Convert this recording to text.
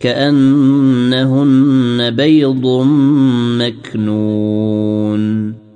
كأنهن بيض مكنون.